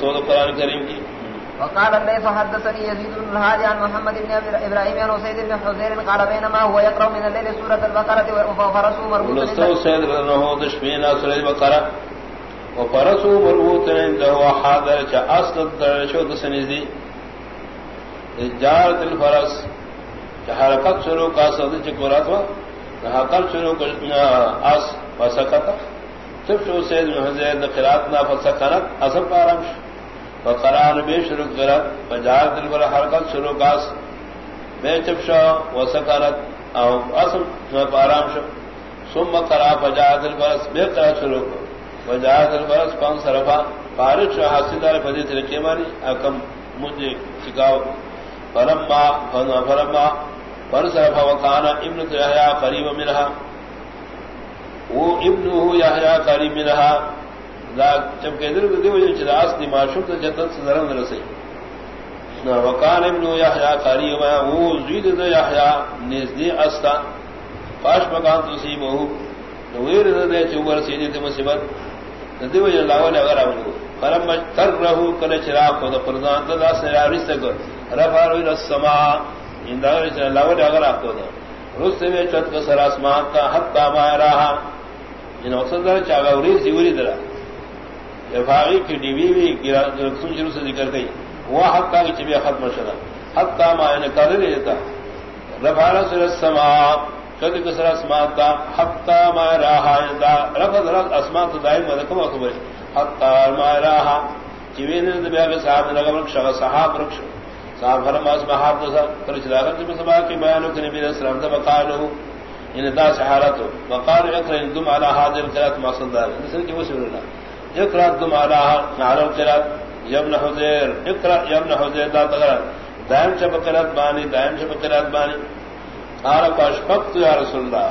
لسود قرآن کریم کی۔ وقال الليث حدثني يزيد بن الهادي عن محمد بن ابراهيم عن سيد بن حزير قال بينما هو يقرا من الليل سوره البقره وفرسه مربوط لسود سيد رنه دشمين سوره البقره وفرسه مربوط عنده حاضر چا اصل درشو دسنزي جارت الفرس. چا حرکت شروع کا صد چکورات و؟ حقل شروع اس فسکت تفشو سيد بن حزير قراتنا فسکنت اصل پارمش فقران بے شروع کرت فجار دل پر حرکت شروع کاس بے چپشا و سکارت او اصل میں پارام شو ثم قرا فجار دل پر بے قرا شروع فجار دل پر پان صرفا فارش حاصل دار فدی طریقے مانی حکم مجھے سکاو فلما فلما فرصرف وکانا ابن یحییٰ قریب منها وہ ابن یحییٰ قریب منها جبکہ ادھر دیو جو چراس دی معشوق تو جنت سے ذرا رسے۔ نہ وکان ابن یحییٰ قاری و وہ زید ذ یحییٰ نزدی استا۔ پاش مکان تو سی بہو۔ ویر دے چوبر سیدی تے مصیبت۔ دیو جو لاول اگر اولو فرم تر رہو کل چراغ کو پردان تو داس نے رس تک۔ رفع الى السماء ان دا لاول اگر آپ کو رس میں چت کا سر آسمان کا حتا ما رہا ان مقصد چاغا وری سیوری درا۔ افاقی کی ڈی وی بھی شروع سے ذکر گئی وہ حق کا چبیا ختم شدہ حق کا معنی کر لیتا رفارا سر سما کد کسر اسمات کا حق کا ما راہا رفت رفت اسمات دائم مدکم اکبر حق کا ما راہا چوین بیا کے صاحب لگا رکش صحاب رکش صاحب فرم اس محاب دسا کرچ لاغت جب سبا کی بیانو کہ نبی علیہ السلام تب قالو ان دا سحارتو وقال اقرا ان دم على حاضر قرات مقصد دار مثل کہ وہ سورہ اقرا دم على نعرف قرات ابن حذیر اقرا ابن حذیر دا تغرا دائم چ بقرات بانی، دائم چ بقرات بانی. قال اشفقت یا رسول اللہ.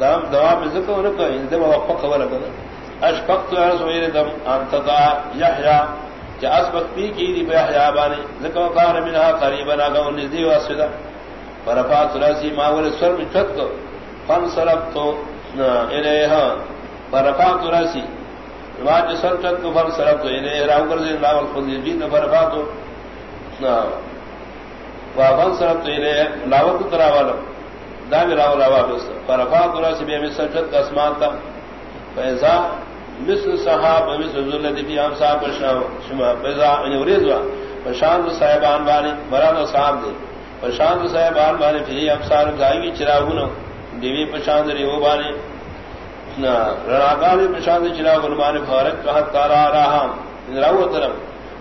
دام دوا میں ذکر نہ کہ ان دم وقف ولا کہ اشفقت یا رسول اللہ، دم انت دا یحیی کہ اسبق پی کی دی یحیی بانی. ذکر قال منها قریبا اگو نزدی واسدا فرفعت راسی ما ول سر میں چت فن صرفت الیها فرفعت راسی واج سر چت کو فن صرفت الیها راو کر دے لاول خود جی نہ۔ فرفعت نا وافن صرفت الیها لاول کو کرا والا۔ دا بھی راو راو بس۔ فرفعت راسی بے سر چت کا اسمان تھا۔ فیضا مثل صحاب، مثل ذلت یعنی فی ہم صاحب شما فیضا ان ورزوا فشان صاحبان بانی، مراد صاحب دے۔ پرشانت صاحب آن بانے پھر اب سار گائے گی چراغ دیوی پرشانت ریو بانے رناگانے پرشانت چراغ بانے فارق کا حت تارا رہا راو طرف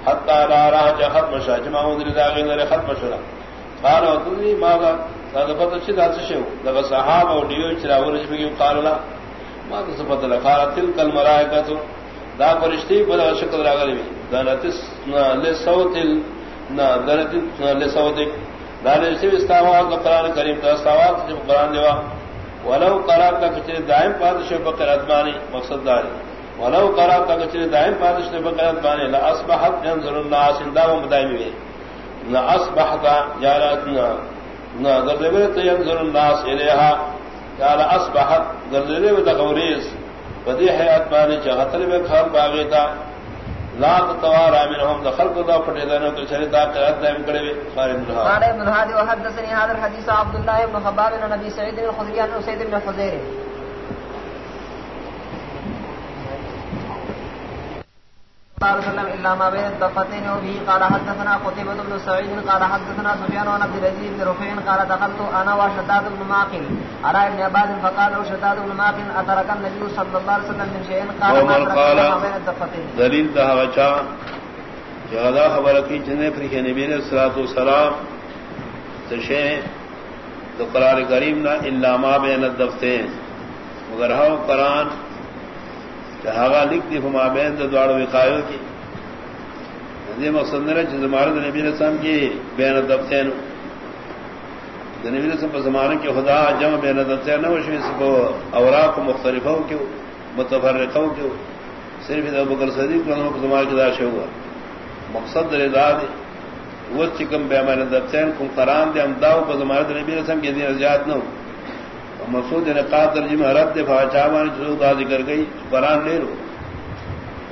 حت تارا رہا جا ختم شاہ جمع مدر داغی نرے ختم شرا قال و تدری ماغا تا پتہ چھ دات لگا صحابہ و دیو چراغ رجب کی قال لا۔ ما تو تلک الملائکہ تو دا فرشتی بلا شکل راغلی دا لتس لصوت نہ درت لصوتک دار سے استعمال قرآن کریم کا استعمال قرآن دیوا۔ ولو قرآن کا کچرے دائم پادش بقرات بانی مقصد داری۔ ولو قرآن کا کچرے دائم پادش بقرات بانی لا اصبحت ينظر الناس، اندا و مدائم ہوئے نہ اصبحت جارت نہ نہ تو ينظر الناس الیہا۔ قال اصبحت گردبے تقوریز بدی حیات بانی چغتل میں کھال باغی ذات توار تتوار منهم دخل قضا دانا تو چلے شرطا قرات دائم کرے قال ابن الهادي وحدثني هذا الحديث عبد الله بن خباب بن نبي سعيد الخدري عن سيد بن حذير قال وسلم الا ما بين الدفتين وبه قال حدثنا قتيبة بن سعيد قال حدثنا سفيان عن عبد العزيز بن رفيع قال دخلت انا وشداد بن ماقل على ابن عباد فقال له شداد بن ماقل اترك النبي صلى الله عليه وسلم من شيء؟ قال ما ترك بين الدفتين دليل ده وچا جہاں خبر کی جن پر کہ نبی نے الصلوۃ والسلام تشے تو قرار کریم نہ الا ما بین الدفتین مگر ہو قرآن چاہا لکھ دی ہما بین تو دوڑ وقایو کی۔ یعنی یہ مقصد نہ جس زمانے نبی رسم کی بین دفتین نبی رسم پر زمانے کے خدا جمع بین دفتین نہ وشوی سکو اوراق مختلفوں کیوں متفرقوں کیوں صرف ابو بکر صدیق کو زمانے کے داشے ہوا۔ مقصد رضا دے وہ چکم بین دفتین کم قرآن دے امداؤ پر زمانے نبی رسم کی دین زیاد نہ ہو مسعود ترجمہ رد دفاع چاوان جو دا ذکر گئی، قرآن لے لو۔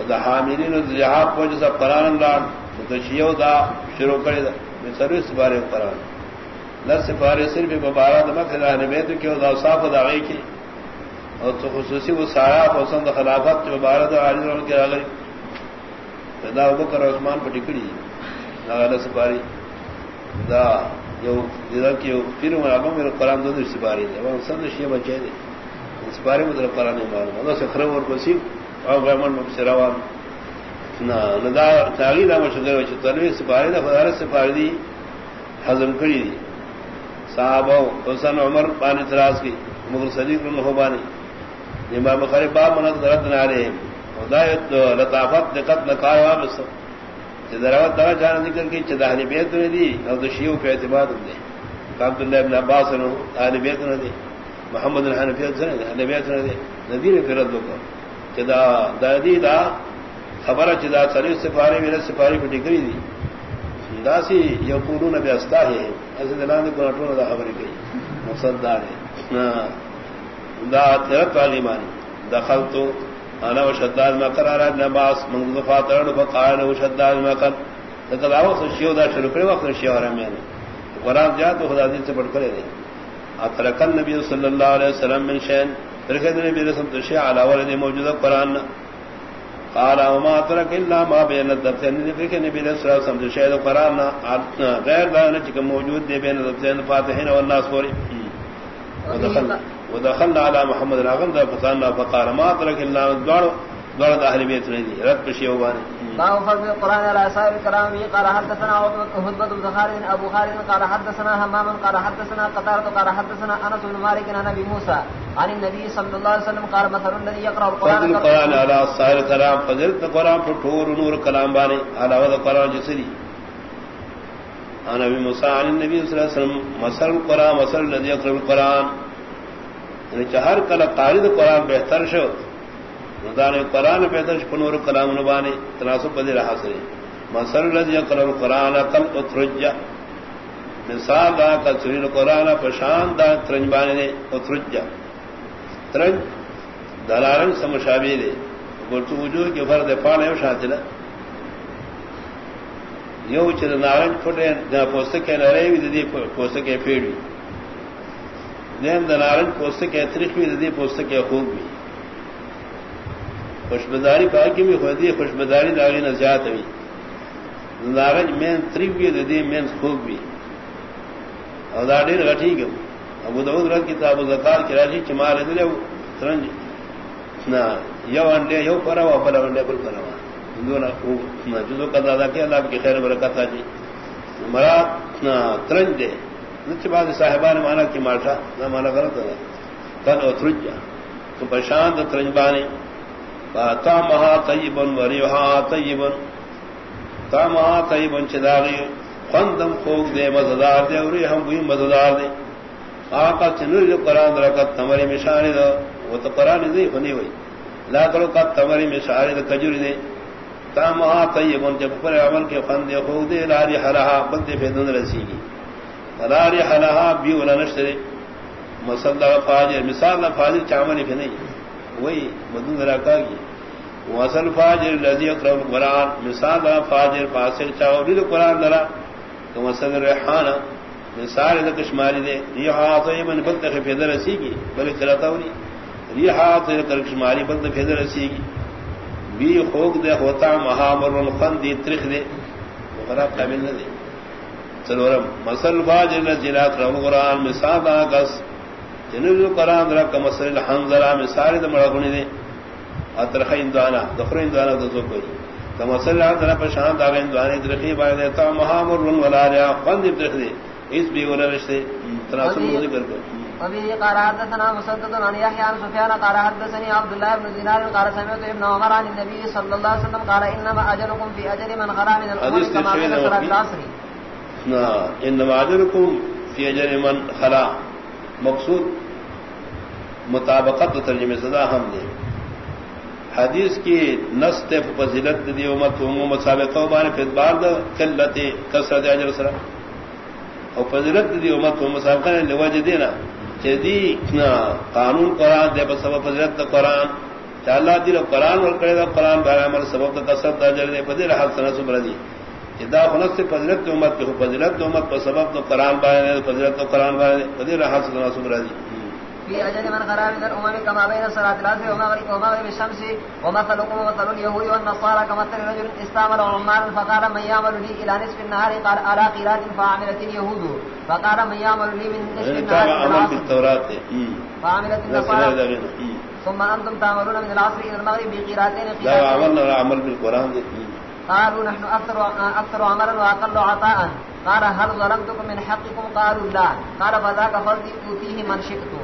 دا حاملین جہاد پوچھ سب قرآن لان شیو دا شروع کرے دا، میں سروس سپارے قرآن۔ نہ سپارے صرف مبارہ دا مقصد اہل بیت دا صاف دا غی کی اور تو خصوصی وہ سایہ پسند خلافت جو مبارہ دا عالی رول کے آگئی دا ابو کر عثمان پہ ٹکڑی نہ سپاری دا یو دیدہ کی یو پھر مرابا میرا قرآن دو در سپاری دے وہ سند شیع بچے دے سپاری مدر قرآن معلوم. اللہ سے خرم اور بسیب او غمن مبصروان نا ندا تاغی دا مشغل وچ تنوی سپاری دا فدار سپاری دی حضم کری دی. صحابہ حسن عمر پانی تراز کی. مغل صدیق رنہو بانی امام بخاری باب منت درد نارے ہدایت لطافت دقت نکائے وابس دروت دا جانا ذکر کی چدا بیت نے دی، او تو شیو پہ اعتماد دے۔ عبداللہ ابن عباس نے، اہل بیت نے دی۔ محمد الحنفیت نے اہل بیت نے دی۔ نبی نے فرض کو چدا دادی دا خبر چدا سری سفاری میرے سفاری کو ڈگری دی۔ داسی یہ پورو استا ہے۔ ایسے دلان کو نٹو دا خبر گئی مقصد دار ہے۔ ہاں۔ دا ترت والی مانی دخل تو انا وشداد ما قرار نباس من ذفاتر فقال وشداد ما قال لقد اوص الشيء ذا شروع کرے، وقت الشيء حرام قرآن جاء تو خدا دین سے پڑھ کرے دے اترک النبی صلی اللہ علیہ وسلم من شین. ترکت نبی رسم تو تشیع علا ولد موجود قرآن. قال وما اترک الا ما بین الدفتین یعنی ترکت نبی رسم تشیع تشیع قرآن غیر دانا چکم موجود دے بین الدفتین فاتحین والناس فوری ودخل ودخل على محمد الاغم ذا فقالنا فقال ما اترك الا دوار دوار اهل بيت ندي رد بشي وباني باب فضل القران على سائر الكلام قال حدثنا هدبة بن خالد ابو خالد قال حدثنا همام قال حدثنا قتادة قال حدثنا انس بن مالك عن ابي موسى عن النبي صلى الله عليه وسلم قال مثل الذي يقرا القران القران على سائر الكلام فضل القران فطور نور كلام باني على وذا القران جسري عن ابي موسى عن النبي صلى الله عليه وسلم مثل القران مثل الذي يقرا القران یعنی چہر کل قارد قرآن بہتر شو ندان قرآن بہتر پنور کلام نبانے تناسب پدی رہا سرے۔ مسر لذی قرآن قرآن کل اترجا مثال دا کل سرین قرآن پشان دا ترنج بانے دے اترجا ترنج دلارن سمشابی دے۔ گلتو وجود کی فرد پانے شانتنا یو چر نارنج پھٹے پوستکے نرے بھی دی پوستکے پیڑ بھی نیم دنارنج پوست کے اترک بھی ددی پوست کے خوب بھی۔ خوشبداری پا کی بھی خودی خوشبداری داغی نزیات ہوئی۔ نارنج مین ترک بھی ددی، مین خوب بھی۔ اور داڑی رٹھی گم۔ ابو دعود رد کتاب زکار کی راجی چمار دلے ترنج۔ نہ یو انڈے، یو پرا ہوا پلا انڈے، بل پرا ہوا جزو کا دادا کیا اللہ کی خیر برکت جی مراد ترنج دے۔ نچ بعد صاحبان مانا کی ماٹا نہ مانا غلط ہے۔ کن اترجا تو پرشانت ترنج بانے تا مہا طیبن و ریحا طیبن۔ تا مہا طیبن چداغی خندم خوک دے، مزدار دے، اور ہم بھی مزدار دے۔ آقا چنور جو قرآن رکت تمری مشاری دا وہ تو قرآن نہیں ہونی ہوئی۔ لا کرو کا تمری مشاری دا کجوری دے۔ تا مہا طیبن جب پر عمل کے خند خوک دے، لاری حرہا بندے فیدن رسی گی۔ راری حلہا بی ولا نشترے مسلح فاجر، مثال فاجر چامن پہ نہیں وہی مدن ذرا کا گی وصل فاجر لذی اقرب قرآن مثال فاجر فاسر چاو بھی قرآن درا. تو مسل ریحانہ مثال دا کشماری دے. یہ ہاتھ من بلت فیدر رسی کی بلے کرتا ہوئی. یہ ہاتھ کشماری بلت فیدر رسی کی بی خوک دے ہوتا مہامر الفن دی ترخ دے. وہ خراب قابل نہ دے سلورم مسل فاجر جلا کرم قرآن مثال دا کس. جنوب قرآن رک مسل الحنظرہ مثال دا مڑگنی دے. اترخ اندوانا دخر اندوانا دزو کوئی تمسل الحنظرہ پشان دا اندوانا درخی بائی دیتا محامر ون ولا ریا قند درخ دے. اس بھی ولا رشتے تناسب ذکر کر وبه قال حدثنا مسدد عن يحيى عن سفيان قال حدثني عبد الله بن دينار قال سمعت ابن عمر عن النبي صلى الله عليه وسلم قال انما اجركم في اجر من خلا من الامم كما صلاه العصر. ان فی اجر من خلا۔ مقصود مطابقت ترجمے صدا ہم دے حدیث کی نست فضیلت دی امت عموم سابقہ بان پھر بار قلت کثرت اجر سرا۔ اور فضیلت دی امت عموم سابقہ نے لوجہ دینا چدی قانون قرآن دے بس فضیلت دا قرآن۔ اللہ دل قرآن اور کرے گا قرآن بارے عمل سبب کا کسب دا جر دے بدر حال سنا سبر دی خلق سے فضلت امت کو فضلت امت پر سبب تو قرآن بارے فضلت تو قرآن في أجل من خراب من الأمم كما بين صلاة العصر ومغرب ومغرب الشمس ومثلكم ومثل اليهود والنصارى كمثل رجل استعمل عمال فقال من يعمل لي إلى نصف النهار؟ قال على فعملت اليهود؟ فقال من يعمل لي من نصف النهار فعملت النصارى. ثم أنتم تعملون من العصر إلى المغرب بقيراتين لا عملنا عمل بالقرآن قالوا نحن أكثر, أكثر عملا وأقل عطاء. قال هل ظلمتكم من حقكم؟ قالوا لا. قال فذاك فرضي أوتيه من شئتم.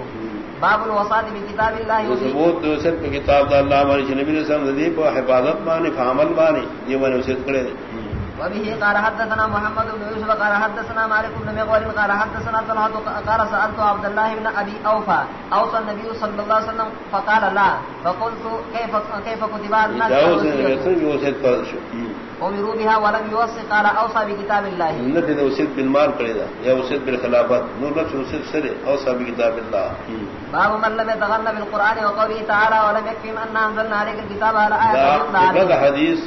باب الوصاد من كتاب الله ثبوت دوسر کی کتاب اللہ ہماری نبی کو حفاظت مانی فعمل میں نے اسے کرے وبه قال حدثنا محمد بن يوسف قال حدثنا مالك بن مغول قال حدثنا طلحة قال سألت عبد الله بن أبي أوفى أوصى النبي صلى الله عليه وسلم فقال لا. فقلت كيف كيف كتب الناس امروا بها ولم يوصي قال اوصى بكتاب الله النبي وصيت بالمال قريدا يا وصيت بالخلافات نور لك وصيت سر اوصى بكتاب الله باب من لم يتغنى بالقران وقوله تعالى ولم يكفي ان انزلنا عليك الكتاب على ايه هذا حديث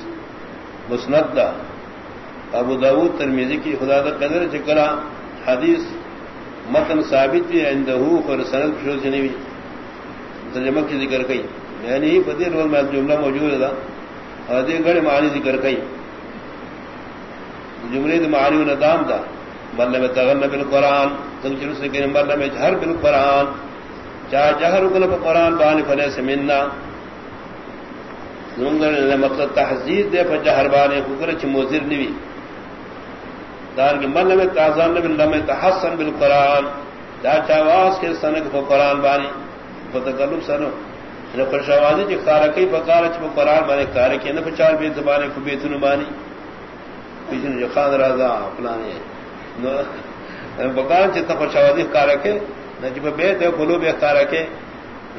مسند دا ابو داود ترمذی کی خدا دا قدر چکرا حدیث متن ثابت ہے عنده اور سند شو جنوی ترجمہ کی ذکر کئی۔ یعنی بدیر میں جملہ موجود ہے اور دے گڑ معنی ذکر کئی۔ جملے معنی ندام دا۔ مل میں تغن بل قرآن تم چلو سے کہ مل میں جہر بل قرآن چاہ جہر اگل قرآن بان فلے سے ملنا مقصد تحزید دے پر جہر بانے فکر چ موزر نوی۔ دار کے مل میں تازان بل میں تحسن بل قرآن چاہ چاواز کے سنک کو قرآن بانی فتکلم سنو۔ خرشوازی چ خارکی پکار چ قرآن بانے کارکی نہ پچار بیت بانے کو بیتن بانی۔ پیچھے جو خان راضا فلانے بکار چتا فرشاوازی کار رکھے نجب بیت ہے، قلوب اختار رکھے۔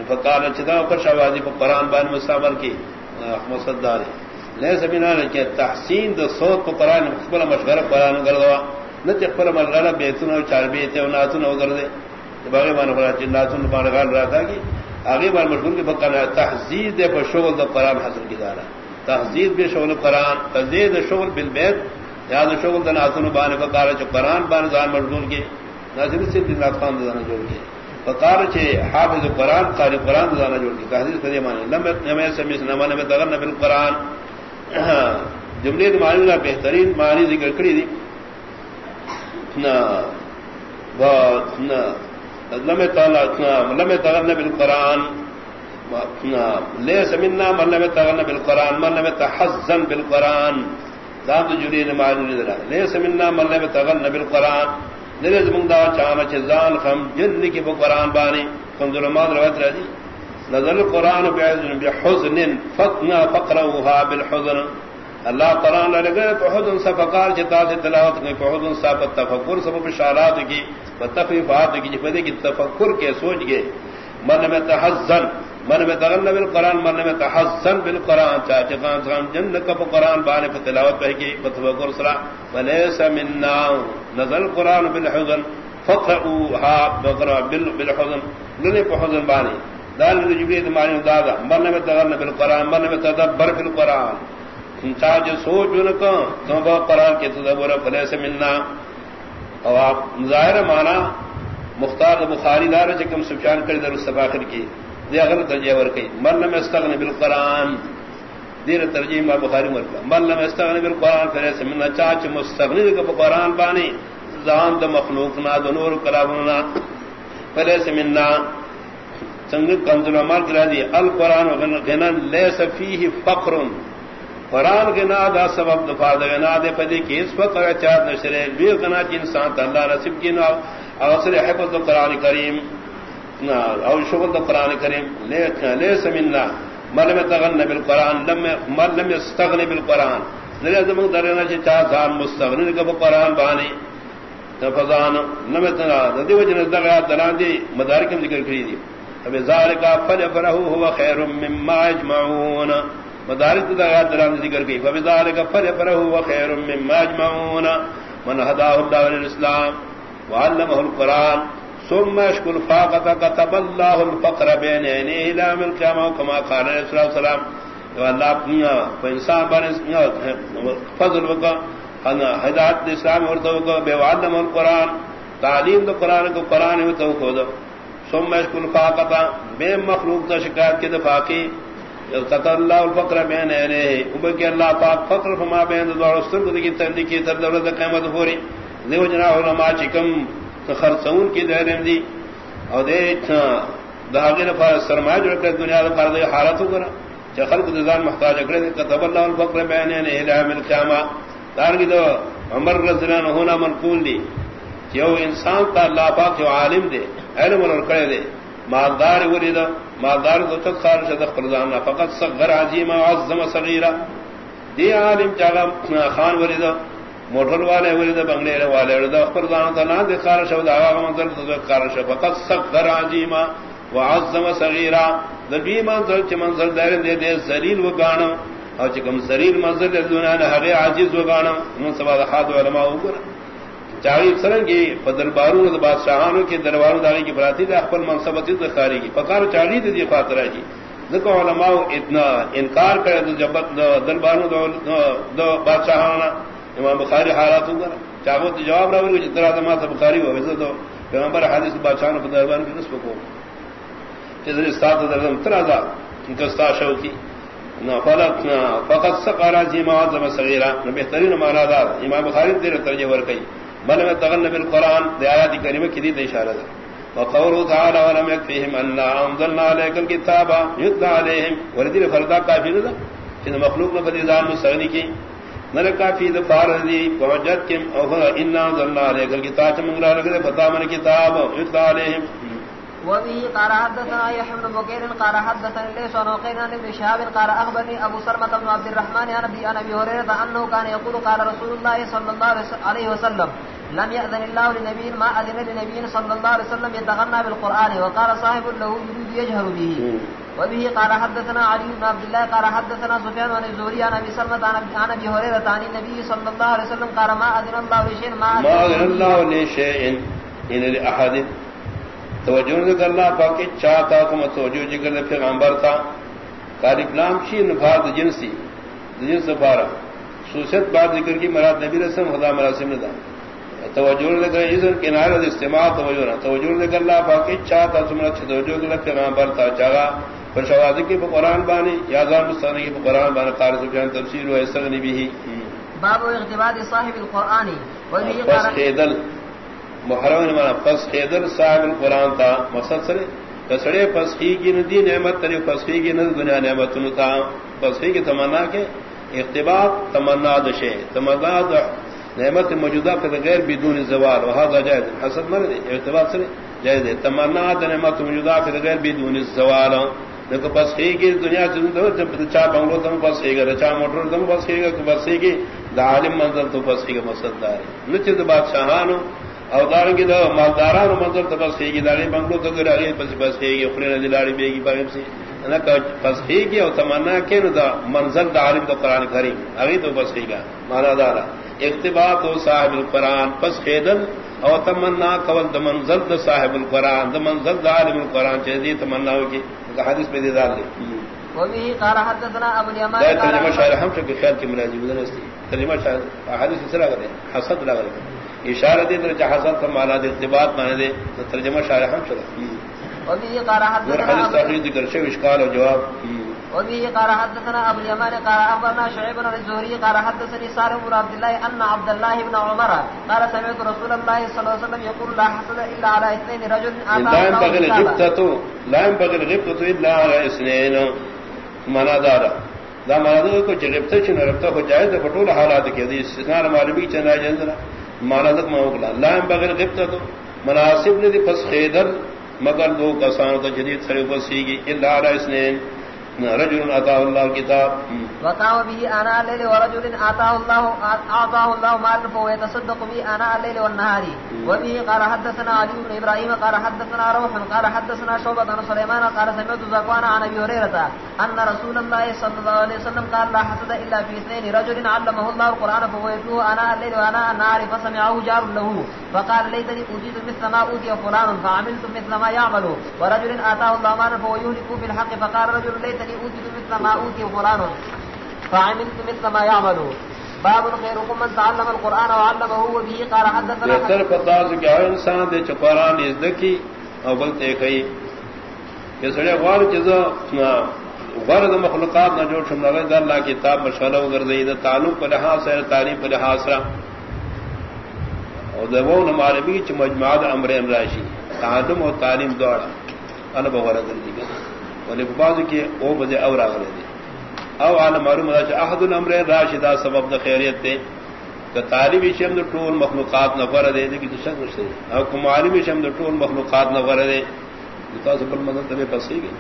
فقال چتا فرشاوازی کو قرآن بان مستعمل کی مصدار لے سمینا کہ تحسین دو صوت کو قرآن مخبر مشغر قرآن گردوا نہ چخبر مشغر بیتن اور چار بیت ہے ناتن ہو کر دے باغی مان فرا چ ناتن مان غال رہا تھا کہ آگے بار مشغول کے بکانا تحزید دے پر شغل دو قرآن حاصل کی دارا۔ تحزید بے شغل قرآن تزید شغل بالبیت یاد شغل دن آسن بان فکار چ قرآن بان زان مردون کے ناظر سے دن رات خان دانا جوڑ کے فکار چ حافظ قرآن قاری قرآن دانا جوڑ کے تحدید کریے مانے لم میں سمیس نمان میں تغن بال قرآن جملے معنی لا بہترین معنی ذکر کری دی نہ لم لم تغن بالقرآن لے سمنا من لم تغن بالقرآن من لم تحزن بالقرآن دام جوری نماز نظر لے سمنا من لم تغن بالقرآن. لے زمون دا چانا چزان خم جن کی قرآن بانی. کم ظلمات روایت رہی نظر القرآن بعزن بحزن فتنا فقرها بالحزن. اللہ قرآن لگے تو حزن سا فقار چتا سے تلاوت کی حزن سا تفکر سب اشارات کی. تفریفات کی. جفدے کی تفکر کے سوچ گئے من میں تحزن. من میں تغن بالقرآن من میں تحسن بالقرآن، چاچے خان سلام جن کپ قرآن بانے پر تلاوت پہ کی فتفکر سرا۔ فلیس مننا نزل قرآن بالحزن فقرؤوها بقرا بالحزن۔ لنے پہ حزن بانے۔ دال جبریت معنی دادا من میں تغن بالقرآن من میں تدبر بالقرآن۔ چاچے سوچ ان کو تو قرآن کے تدبر۔ فلیس مننا اور آپ ظاہر مانا، مختار بخاری دار چکم سفیان کر در السفاخر کی۔ دے اگر ترجیح ور کئی من لم استغن بالقران دیر ترجیح ما بخاری مر من لم استغن بالقران پھر سے من چاچ مستغنی کے قران بانی. زان د مخلوق نا د نور کلامنا پھر مننا سنگ کنزل مال کرا دی. القران غنا ليس فيه فقر. قرآن کے نا دا سبب دفاع دا غنا دے پدی کی اس فقر چار نشرے بھی گنا کی انسان اللہ نصیب کی نا اوصل حفظ القران کریم. او شغل دا قرآن کریم، لے سمنا من میں تغن بالقرآن من لم يستغن بالقرآن۔ لے زمان درنا چی چاہ زان مستغن کا قرآن بانی۔ فضان نمی تنا دی وجن دغا دلان دی مدارکم ذکر کری دی۔ اب ذالکا فلفرہو هو خیر مما اجمعون۔ مدارک دغا دلان دی ذکر کری۔ فبذالکا فلفرہو هو خیر مما اجمعون۔ من هداه اللہ علیہ للاسلام وعلمه القرآن۔ ثم اشكل فاقة كتب الله الفقر بين عينيه الى من القيامة كما قال عليه الصلاة والسلام. اللہ اپنی انسان بنے فضل وقا ہدایت اسلام اور تو بے وعدم القرآن تعلیم تو قرآن کو قرآن ہو تو خود ثم اشكل فاقة بے مخلوق تا شکایت کے دفاقی قتل اللہ الفقر بین عینے ابکی اللہ پاک فقر فما بین دوار استرگو کی تردی کی تر دولت قیمت پوری دیو جنا علماء چکم. خرسون کی دہرم دی او دے داغیر فار سرمایہ جوڑ کر دنیا دا فار دے حالتو کرا چا خلق دزان محتاج اکڑے دے قتل اللہ الفقر بین عینے الہ من قیامہ دارگی دو عمر رضلان ہونا منقول دی. جو انسان تا اللہ پاک جو عالم دے علم انہوں کرے دے مالدار ورد مالدار دو تک خارج شد قرضان فقط صغر، عظیم عظم صغیرہ دی عالم چاگا خان ورد موٹر والے ورد بنگلے والے ورد قرضان تنا دی خارج شد آغا منظر دو خارج شد فقط صغر عظیم وعظم صغیرہ دبی منظر چی منظر دیر دے دے زلیل وگانا اور چکم زلیل منظر دے دنیا نے حقی عاجز وگانا من سبا دخات علماء وگرہ چاہیے سرن کی درباروں بادشاہانوں کے درباروں داری کی براتی تھا اخبر منصبتی دخاری کی پکار چاہیے تھی خاطرہ جی دیکھو علماء اتنا انکار کرے تو جب درباروں دو بادشاہانہ امام بخاری حالات ہوگا چاہو تو جواب رہا ہوگا جتنا تما تھا بخاری ہو، ویسے تو پیغمبر حادث بادشاہوں کو دربار کی نسب کو۔ استاد درم ترازا کستا شو کی۔ فقط فقط سقارا جی مواد صغیرہ بہترین مانا دار امام بخاری تیرے ترجمہ ور کئی۔ بل میں تغن بالقران دی آیات کریمہ کی دی اشارہ ہے وقول تعالی ولم يكفيهم ان انزلنا عليك الكتاب يتلى عليهم وردي فردا کافی نہ کہ مخلوق نے بدی ذات مستغنی کی۔ نہ کافی دے بار دی وجد کہ او ان انزلنا عليك الكتاب منگرا لگے بتا من کتاب يتلى عليهم وبه قال حدثنا يحيى بن بكير قال حدثنا ليس وقينا بن شهاب قال اخبرني ابو سلمة بن عبد الرحمن عن ابي ابي هريره انه كان يقول قال رسول الله صلى الله عليه وسلم لم يأذن الله لنبي ما أذن لنبي صلى الله عليه وسلم يتغنى بالقرآن وقال صاحب له يريد يجهر به۔ وبه قال حدثنا علي بن عبد الله قال حدثنا سفيان عن الزهري عن ابي سلمة عن ابي هريرة عن النبي صلى الله عليه وسلم قال ما أذن الله لشيء ما أذن الله لشيء إن لأحد. توجہ ذکر اللہ پاکی چاہتا کم توجہ ذکر دے پیغمبر تھا قال اکلام شی نفاد جنسی. جنس پارا سوسیت بات ذکر کی مراد نبی رسم خدا مراسم نے دا. توجہ ذکر اذن کنارہ استماع توجہ توجہ ذکر اللہ پاکی چاہتا سمرا چھ توجہ ذکر پیغمبر تھا چاہا. پر شواذ کی قرآن بانی یا زان مستانی کی قرآن بانی قال سبحان تفسیر و استغنی بھی۔ باب اغتباد صاحب القرآن وبه قال محرم نے مانا پس خیدر صاحب القرآن تھا مقصد سرے کسڑے پسخی کی ندی نعمت تری پسخی کی ند دنیا نعمت نو تھا پسخی کی تمنا کے اقتباق تمنا دشے تمنا نعمت موجودہ کے غیر بدون زوال۔ وہاں جائز حسد مر دے اقتباق سرے جائز تمنا نعمت موجودہ کے غیر بدون زوال۔ دیکھو، بس ہی کی دنیا جب چا بنگلو تم بس ہی گا چا موٹر تم بس ہی گا بس ہی۔ کی عالم منظر تو بس ہی کا مقصد دار نچت بادشاہان او دار کی دو مالداران منظر تپس کی داری بنگلو تو گر اگے پس بس کی خپل نے دلاڑی بیگی پاگم سے نہ کہ پس کی او تمنا کہ نہ منظر دا عالم تو قران کریم۔ اگے تو بس کی گا مانا دارا اقتباس و صاحب القران پس خیدل۔ او تمنا قول د منظر د صاحب القران د منظر د عالم القران چے دی تمنا کی حدیث پہ دیدار لے وبه قال حدثنا ابو اليمان قال ترجمہ شاعر ہم کے خیال کی مناجی بدنستی ترجمہ شاعر حدیث سرا کرے حسد لگا اشارہ دے در جہازت کا مانا دے ارتباط مانے دے۔ ترجمہ شارح ہم چلا۔ وبه قال حدثنا حدیث ذکر شو اشکال و جواب۔ وبه قال حدثنا ابو اليمان قال اخبرنا شعيب بن الزهري قال حدثني سالم بن عبد الله ان عبد الله بن عمر قال سمعت رسول الله صلى الله عليه وسلم يقول لا حسد الا على اثنين رجل لا ينبغي الغبطه لا ينبغي الغبطه الا على اثنين مانا دارا دا دارا کو جغبطه چنہ ربطه ہو جائے تو بطول حالات کے دی استثناء معلومی چنہ جندرہ مانا موکلا لائم بغیر غبتا تو مناسب نے دی پس خیدر مگر دو کسانوں تو جدید سرے پسی گی اللہ علیہ اس نے رجل اتاه الله الكتاب. وقام به آناء الليل ورجل آتاه الله أعطاه الله مال فهو يتصدق به آناء الليل والنهار. وبه قال حدثنا علي بن إبراهيم، قال حدثنا روح، قال حدثنا شعبة بن سليمان، قال سمعت زكوان عن أبي هريرة أن رسول الله صلى الله عليه وسلم قال لا حسد إلا في اثنين، رجل علمه الله القرآن فهو يتلوه آناء الليل وآناء النهار فسمعه جار له. فقال ليتني أوتيت مثل ما أوتي فلان فعملت مثل ما يعمل. ورجل آتاه الله مال فهو يهلك في الحق، فقال رجل ليتني أوتيت مثل ما أوتي فلان فعملت مثل ما يعمل. باب خيركم من تعلم القرآن وعلمه وبه قال حدثنا بہتر پتا سے کہ انسان دے چقران اس دکی او بلتے کئی. کہ سڑے غار چیزا غرض مخلوقات نہ جو شم لگے اللہ کتاب مشغلہ وگر دا تعلق پر لحاظ ہے تعلیم پر لحاظ را. اور دو ہمارے بھی چ مجموعہ امر راشی، تعلم اور تعلیم دوڑا ان بغرض دی ولی بعض کے او بجے اور اگلے دے او عالم معلوم ہے احد الامر راشدہ سبب دا خیریت دے کہ طالب شم دو ٹول مخلوقات نہ کر دے کہ تو شک سے او کو عالم شم دو ٹول مخلوقات نہ کر دے تو سب منزل تے پسے گی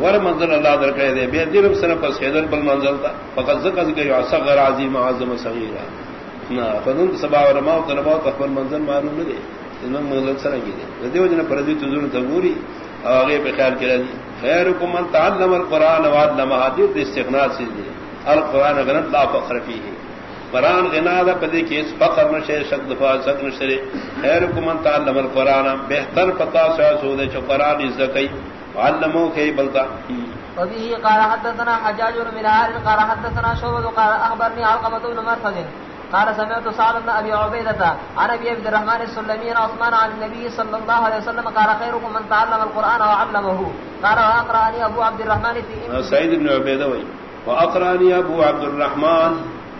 ور منزل اللہ در کہہ دے بے دل سن پس حیدر بل منزل تا فقط ذکر کہ اصغر عظیم، اعظم صغیرہ نہ فضل سبا اور ما طلبا تو منزل معلوم نہیں دے ان منزل سرنگی دے دیو جن پر تزور تغوری آگے پہ خیال کیا جی خیر کو من تعلم القرآن وعلم حدیث استغنا سے دی القرآن غنت لا فخر فی ہے قرآن غنا دا پدی کہ اس فخر نشے شک دفاع، شک نشرے خیر کو من تعلم القرآن بہتر پتا سا سو دے چو قرآن از دکی وعلمو کھے بلتا وبه قال حدثنا حجاج بن ملال قال حدثنا شعبة، قال أخبرني علقمة بن مرفض قال سمعت سعد بن ابي عبيده عن ابي عبد الرحمن السلمي، عن عثمان، عن النبي صلى الله عليه وسلم، قال خيركم من تعلم القران وعلمه. قال واقراني ابو عبد الرحمن في سعيد بن عبيده وي. واقراني ابو عبد الرحمن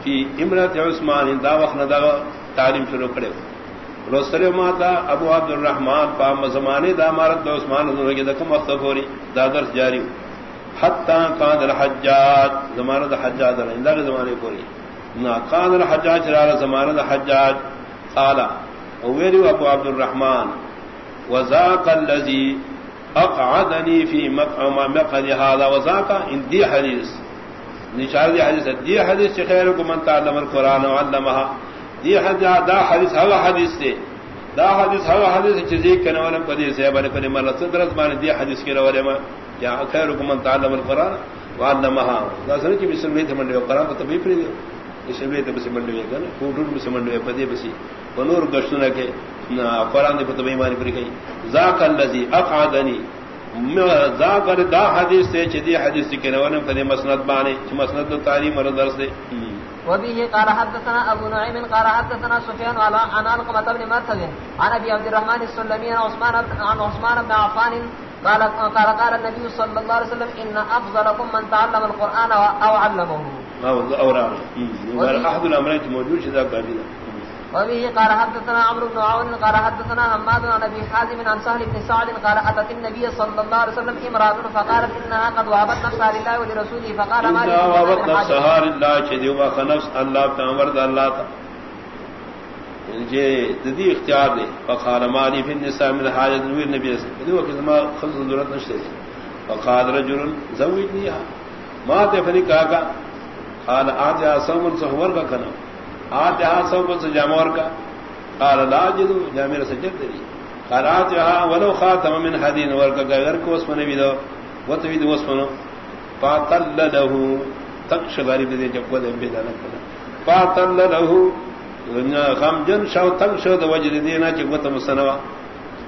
في امراه عثمان، دا وقت دا تعلیم شروع کرے روسرے ماتا ابو عبد الرحمن پام زمانے دا مارت عثمان حضور کے دکم وقت فوری دا درس جاری حتی کان الحجاج. زمانہ دا حجاج دا زمانے پوری قال الحجاج را زمانہ حجاج قال اویری ابو عبد الرحمن وذاق الذي اقعدني في مقعد مقعد هذا، وذاق ان دي حديث نشار دي حديث دي حديث خيركم من تعلم القران وعلمها دي حديث دا حديث هو حديث دي دا حدیث ہوا حدیث چیزیں کنے والے پدی سے بنے پدی مرت درس مان دی حدیث کے والے ما۔ کیا خیرکم من تعلم القران وعلمها دا سن کی بسم اللہ من قران تو بھی پری اسے تو بس منڈوے گا نا فوٹو بس منڈوے، پدے بسی۔ بنور گشتوں کے قرآن دے پتہ ایمان پر گئی۔ ذاک الذی اقعدنی ذاک دا حدیث سے چدی حدیث کے نونے پدے مسند بانے مسند تعلیم اور درس دے۔ وبه قال حدثنا ابو نعيم قال حدثنا سفيان على عن علقمة بن مرثد عن ابي عبد الرحمن السلمي عن عثمان عن عثمان بن عفان، قال قال قال النبي صلى الله عليه وسلم، ان افضلكم من تعلم القران او علمه. اور احد الامرين موجود شذا قابل وبه قال حدثنا عمرو بن عون قال حدثنا حماد بن ابي حازم عن سهل بن سعد قال اتت النبي صلى الله عليه وسلم امراه فقالت انها قد وهبت نفسها لله ولرسوله فقال ما لي وهبت نفسها لله شدي وخنفس الله تامر الله جے ددی اختیار دے فقال مالی فی النساء من حاجت نبی نبی صلی اللہ علیہ وسلم ما خلص ضرورت نشتے فقال رجل زوجنیها ما تے فنی کہا قال آتها صوم سهور کا کنا آتها صوم سجامور کا قال لا جدو جامر سجد دی قال آتها ولو خاتم من حدین ورکا۔ غیر کو اس نے بھی دو، وہ تو بھی دو اس نے فاطل له تکش غریب دے جب کو دے بیدانا کنا۔ فاطل له غم جن شو تک شو دو وجد دینا چ کو تم سنوا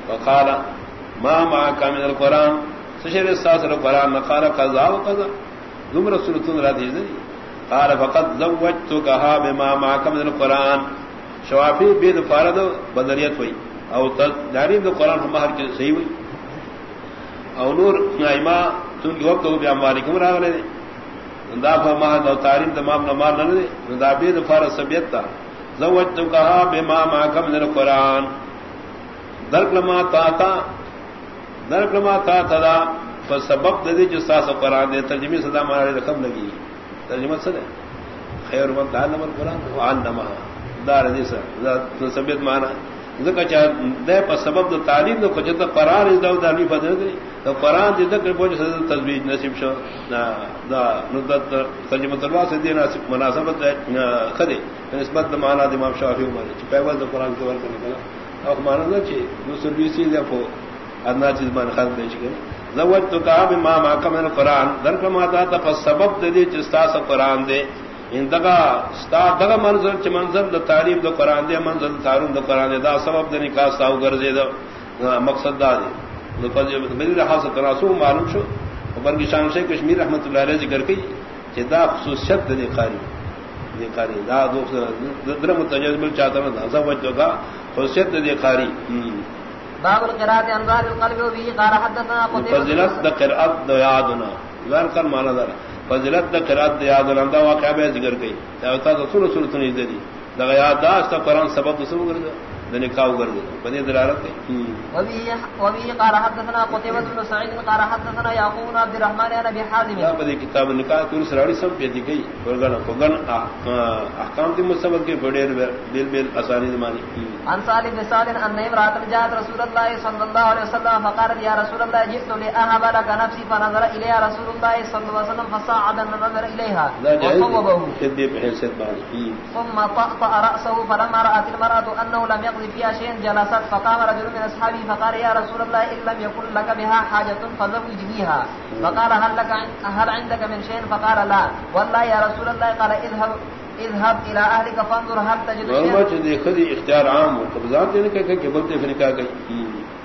وقال ما معك من القران سشر الساس القران قال قضاء وقضاء ذم رسول الله رضي الله عنه قال فقد زوجتكها بما معك من القران شوافی بيد فارد بدریت ہوئی. او تعلیم دو قران ہم ہر کی صحیح ہوئی. او نور نائما تم کی وقت ہو بیا مالکم راغلے دا فما دو تعلیم تمام نہ مال نہ دا بيد فارد سبیت تا. زوجتكها بما معك من القران درک تا تا درک تا تا فسبب دے جو ساس قران دے. ترجمے صدا مارے رقم لگی. ترجمہ سے خیر من تعلم القران وعلمها دار حدیث سبیت معنی؟ ذکر چا دے پر سبب دو تعلیم دو کچھ تو قرآن از دو دالی بدل دی. تو قرآن دی ذکر پوچھ سد تجوید نصیب شو. دا ندت ترجمہ تلوا سے دی. مناسبت خدے نسبت دو معنی دی امام شافعی عمر چ پیوال دو قرآن کو ور کرنے کلا او معنی نہ چھ دوسر بھی سی دے کو ادنا چیز مان خان دے چھ زوج تو کہا بھی ما ما کا قرآن در کا ماتا تا سبب دے چستا سا قرآن دے۔ ان دغا ستا دغا منظر چ منظر د تعریف د قران دے، منظر تارون د قران دے۔ دا سبب د نکاح ساو گرزے دا مقصد دا دی نو میری رہا سے تراسو معلوم شو۔ اوپر کی شان سے کشمیر رحمت اللہ علیہ ذکر کی کہ دا خصوصیت د قاری دی قاری دا دو در متجذب چاہتا ہوں دا وجہ کا خصوصیت د قاری باب القراءه انظار القلب وبه قال حدثنا قتيبة. فضلت د قراءت یادنا. غیر کر مانا دار فضلت دا قرات دا یاد لندا واقعہ بے ذکر گئی تا تا سورۃ سورۃ نے دی دا یاد دا اس قرآن سبب سب کر دے نکاح کر دے بدی دلالت ہے۔ وبی قال حدثنا قتيبة بن سعيد قال حدثنا يعقوب بن عبد الرحمن عن ابي حازم. کتاب نکاح تور سراڑی سب پہ دی گئی ورگن کوگن احکام دی مسبت کے بڑے دل بل اسانی زمانی عن صالح بن سعد ان امرات جاءت رسول الله صلى الله عليه وسلم فقالت يا رسول الله جئت لاهب لك نفسي فنظر اليها رسول الله صلى الله عليه وسلم فصعد النظر اليها وصوبه. ثم طأطأ رأسه فلما رأت المرأة أنه لم يقضي فيها شيء جلست فقام رجل من أصحابه فقال يا رسول الله إن لم يكن لك بها حاجة فزوجنيها فقال هل, لك هل عندك من شيء؟ فقال لا. والله يا رسول الله قال اذهب اذهب الى اهلك فانظر هل تجد شيئا. خذي اختيار عام. وقبضات نے کہ کہ بولتے پھر کیا گئی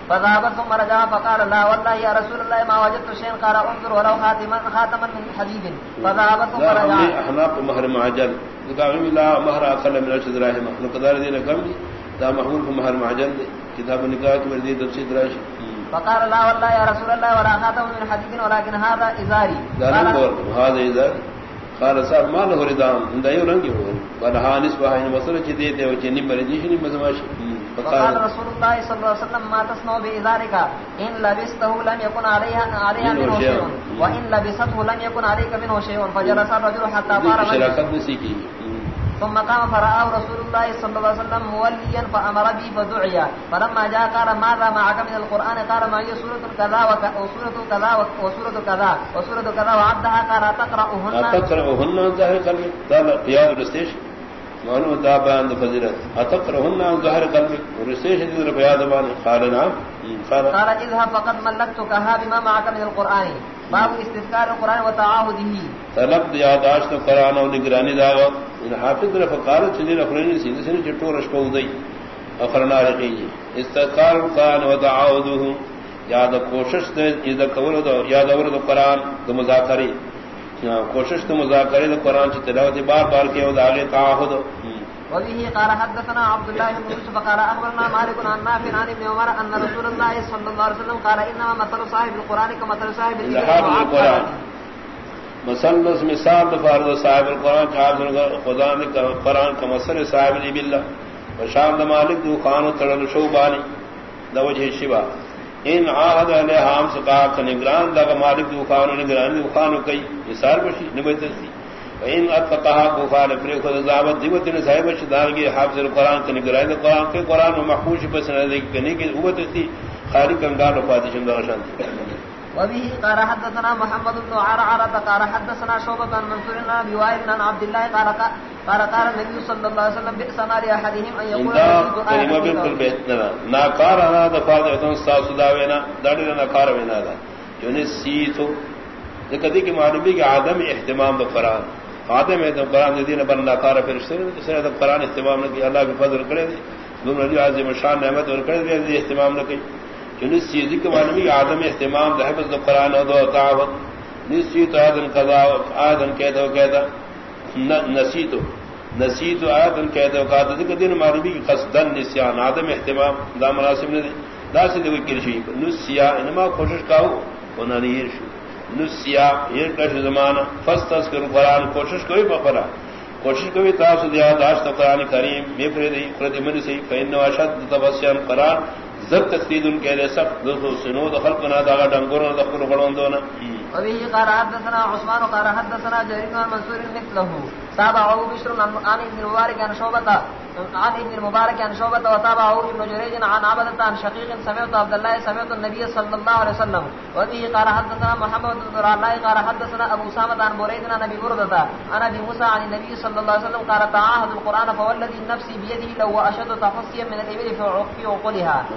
فذهب ثم رجع فقال لا. والله يا رسول الله ما وجدت شيئا. قال انظر ولو خاتما خاتما من حديد. فذهب ثم رجع احنا مهر معجل. قال لا مهر اقل من الشهر دراهم. قدر دين كم؟ دا محمول مهر معجل کتاب نکاح کی مرضی تفسیر دراش فقال لا والله يا رسول الله ولا خاتم من حديد ولكن هذا ازاري هذا ازاري قال صاحب ما له ردام عند اي رنگ هو قال هانس وهين مسر چ دے تے وچ نی مرجی نی مزماش فقال رسول الله صلى الله عليه وسلم ما تصنع بذلك ان لبسته لم يكن عليها عليها من شيء. وان لبسته لم يكن عليك منه شيء. فجلس الرجل حتى طار شراكت نسيكي ثم قام فرآه رسول الله صلى الله عليه وسلم موليا فأمر بي فدعي. فلما جاء قال ماذا معك من القرآن؟ قال معي سورة كذا وسورة كذا وسورة كذا وسورة كذا وعدها. قال تقرأهن تقرأهن ظاهر قلبي. قال قياد رستيش معلوم دا بیان فضیلت اتقرهن عن ظاهر قلبي. ورستيش دي ربياد بان قال نعم. قال قال اذهب فقد ملكتك. هذا بما معك من القرآن. باب استذكار القرآن وتعاهده. طلب یاداشت قرآن و نگرانی داغت ان حافظ نے فقار چلی رفرنی سیدھے سے چٹو رش کو دئی اخرنا رقی استذکار القرآن و تعاہدہ یاد کوشش دے اذا قول دو یاد اور دو قرآن دو مذاکری کوشش تو مذاکرے دو قرآن چ تلاوت بار بار کے او داغے تعاہد وبه قال حدثنا عبد الله بن يوسف قال اخبرنا مالك عن نافع عن ابن عمر ان رسول الله صلى الله عليه وسلم قال انما مثل صاحب القران كمثل صاحب القران مسلس مثال فرض صاحب القران چار خدا نے قران کا مسل صاحب جی لی بالله وشام مالک دو خان و تڑل شوبانی دو وجہ شبا ان عہد علیہ ہم سقا کنگران دا مالک دو خان و نگران دو خان و کئی مثال بشی نبیت نبیتی ان اتقاها غفار پر خود زابت دیوت نے صاحب شدار حافظ القران کے نگران قران کے قران میں محفوظ پس نہ دیکھ کنے کی قوت تھی خالق کنگار وفات شندر شان وبه قال حدثنا محمد بن عرعر قال حدثنا شعبة بن منصور بن ابي وائل بن عبد الله قال قال قال النبي صلى الله عليه وسلم بئس ما لاحدهم ان يقول كلمه بالكل بيتنا نا قال انا دفاع استاذ داوینا دڑ نہ کار وینا دا یعنی سیتو کدی کی معلومی کہ عدم اہتمام بالقران آدم ہے تو قرآن دین بننا کار فرشتے نے سر قرآن اہتمام نہ کیا اللہ کی فضل کرے دونوں عظیم شان نعمت اور کرے اہتمام نہ کی. جنس چیز کے بارے میں آدم اہتمام ہے حفظ قرآن و دو تعاون. نسیت آدم قضا آدم کہتا و کہتا. نسیت نسیت آدم کہتا و کہتا. کہ دین معلومی قصدن نسیان. آدم اہتمام. دا مناسب نے دا سے دے کرشی نسیا انما کوشش کاو انہوں نے یہ شو. نسیا یہ کش زمانہ. فس تس قرآن. کوشش کوئی بخرا کوشش کوئی تاس دیا. داشت قرآن کریم. بے فرد فرد من سے فین اشد تبسم قرآن. زب تقید ان کے لیے سخت دو سنو دخل کنا داغا ڈنگورن دخل غلون دونا وبه قال حدثنا عثمان، قال حدثنا جرير بن منصور مثله تابعه بشر عن ابن المبارك عن شعبة عن ابن المبارك عن شعبة وتابعه ابن جريج عن عبدة عن شقيق سمعت عبد الله سمعت النبي صلى الله عليه وسلم۔ وبه قال حدثنا محمد بن الله قال حدثنا ابو سامة عن بريد عن ابي بردة عن ابي موسى عن النبي صلى الله عليه وسلم، قال تعاهد القرآن فوالذي نفسي بيده لو اشد تفصيا من الابل في عقولها